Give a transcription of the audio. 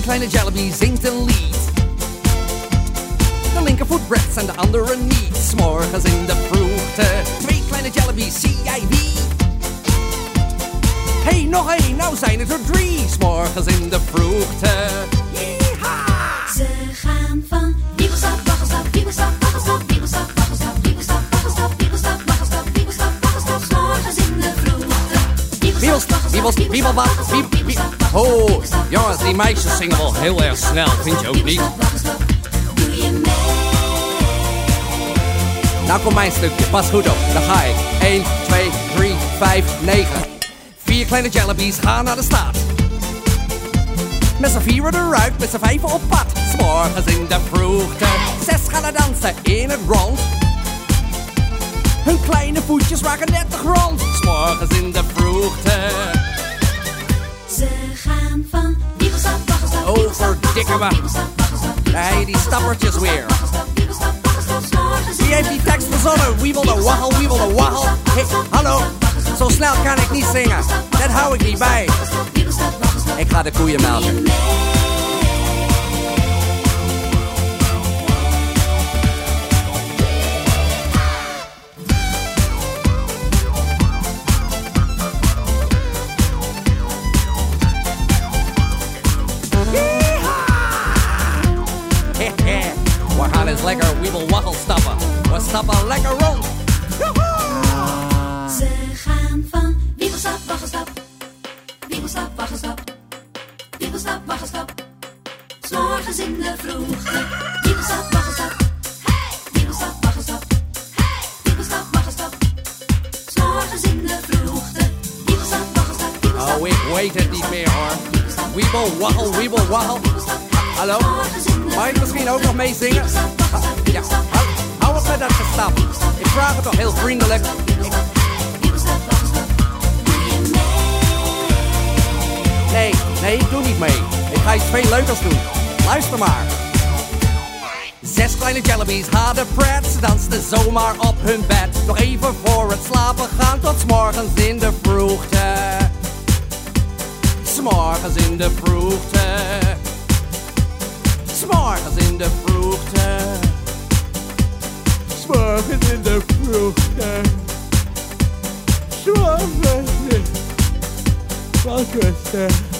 kleine Jellybees zingt een lied. De linkervoet rechts en de andere niet. S'morgens in de vroegte. Twee kleine Jellybees, zie jij wie? Hey, nog één, nou zijn het er drie. S'morgens in de vroegte. Yeehaw! Ze gaan van wiebelstap, waggelstap, wiebelstap, waggelstap, wiebelstap, waggelstap, wiebelstap, waggelstap, wiebelstap, waggelstap, wiebelstap, waggelstap, 's morgens in de vroegte. Wiebels, wiebels, wiebelbad, wieb, wieb. Jongens, die meisjes zingen wel heel erg snel, vind je ook niet? Nou komt mijn stukje, pas goed op, dan ga ik. 1, 2, 3, 5, 9. Vier kleine jellybees gaan naar de staat. Met z'n vieren eruit, met z'n vijven op pad. S'morgens in de vroegte. Zes gaan dansen in het rond. Hun kleine voetjes raken net de grond. S'morgens in de vroegte. Ze gaan van waggelstap, Oh, wiebelstap, Nee, die stappertjes weer. Wie heeft die tekst verzonnen? Wiebel de waggel, wiebel de waggel. Hey, hallo, zo snel kan ik niet zingen. Dat hou ik niet bij. Ik ga de koeien melken. We gaan eens lekker wiebel waggel stappen. We stappen lekker rond. Ze gaan van wiebelstap, waggelstap, wiebelstap, waggelstap, wiebelstap, waggelstap. 's morgens in de vroegte. Wiebelstap, waggelstap, wiebelstap, waggelstap, wiebelstap, waggelstap. 's morgens in de vroegte. Wiebelstap, waggelstap, Oh, ik weet het niet meer hoor. Wiebel waggel, wiebel waggel. Ha- Hallo? Mag ik misschien ook nog meezingen? Ja, hou, hou op met dat gestap. Ik vraag het toch heel vriendelijk. Nee, nee, ik doe niet mee. Ik ga iets veel leukers doen. Luister maar. Zes kleine jellybees hadden pret. Ze dansten zomaar op hun bed. Nog even voor het slapen gaan tot morgens in de vroegte. 's morgens in de vroegte. 's